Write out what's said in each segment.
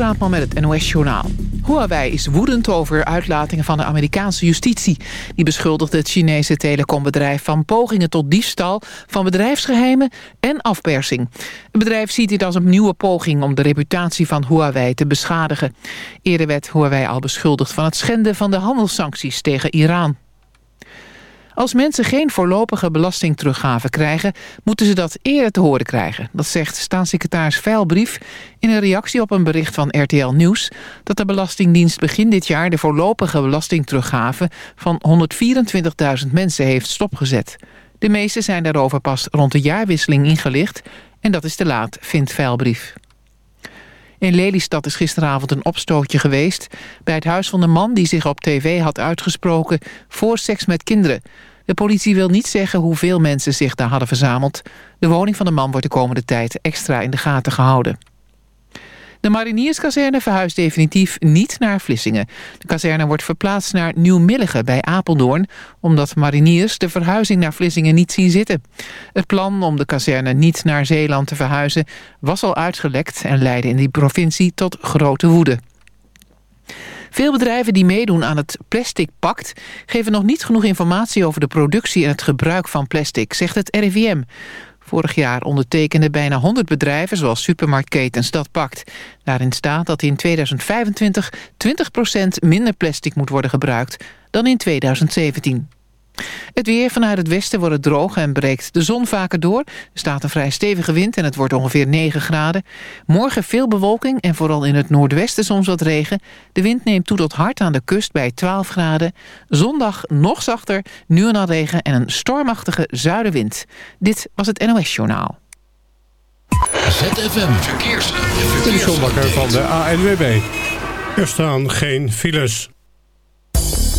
Raadman met het NOS-journaal. Huawei is woedend over uitlatingen van de Amerikaanse justitie. Die beschuldigt het Chinese telecombedrijf van pogingen tot diefstal... van bedrijfsgeheimen en afpersing. Het bedrijf ziet dit als een nieuwe poging om de reputatie van Huawei te beschadigen. Eerder werd Huawei al beschuldigd van het schenden van de handelssancties tegen Iran. Als mensen geen voorlopige belastingteruggave krijgen... moeten ze dat eerder te horen krijgen. Dat zegt staatssecretaris Veilbrief in een reactie op een bericht van RTL Nieuws... dat de Belastingdienst begin dit jaar de voorlopige belastingteruggave... van 124.000 mensen heeft stopgezet. De meeste zijn daarover pas rond de jaarwisseling ingelicht... en dat is te laat, vindt Veilbrief. In Lelystad is gisteravond een opstootje geweest... bij het huis van de man die zich op tv had uitgesproken... voor seks met kinderen. De politie wil niet zeggen hoeveel mensen zich daar hadden verzameld. De woning van de man wordt de komende tijd extra in de gaten gehouden. De marinierskazerne verhuist definitief niet naar Vlissingen. De kazerne wordt verplaatst naar Nieuw-Milligen bij Apeldoorn... omdat mariniers de verhuizing naar Vlissingen niet zien zitten. Het plan om de kazerne niet naar Zeeland te verhuizen... was al uitgelekt en leidde in die provincie tot grote woede. Veel bedrijven die meedoen aan het Plastic Pact... geven nog niet genoeg informatie over de productie en het gebruik van plastic, zegt het RIVM. Vorig jaar ondertekenden bijna 100 bedrijven zoals supermarktketens dat pact. Daarin staat dat in 2025 20% minder plastic moet worden gebruikt dan in 2017. Het weer vanuit het westen wordt het droog en breekt de zon vaker door. Er staat een vrij stevige wind en het wordt ongeveer 9 graden. Morgen veel bewolking en vooral in het noordwesten soms wat regen. De wind neemt toe tot hard aan de kust bij 12 graden. Zondag nog zachter, nu en dan regen en een stormachtige zuidenwind. Dit was het NOS Journaal. ZFM Verkeers. De van de ANWB. Er staan geen files.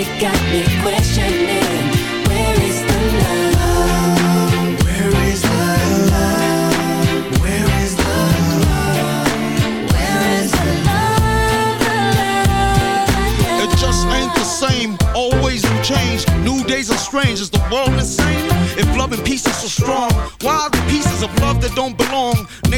Me, got me questioning. Where is the love? Where is the love? Where is the love? Where is the love? It just ain't the same. Always change. New days are strange. Is the world insane? If love and peace is so strong, why are the pieces of love that don't belong?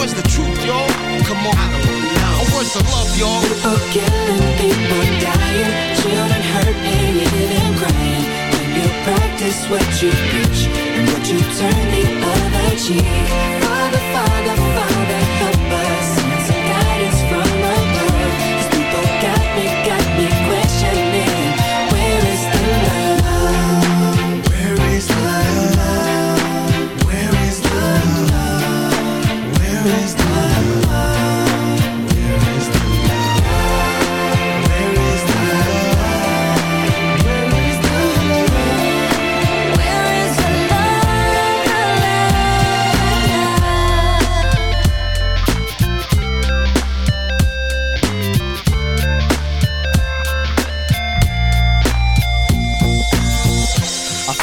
I don't know. What's the truth, y'all? Come on. Know. What's the love, y'all? People killing, people dying, children hurt and you hear them crying. When you practice what you preach and what you turn the other cheek. Father, Father, Father,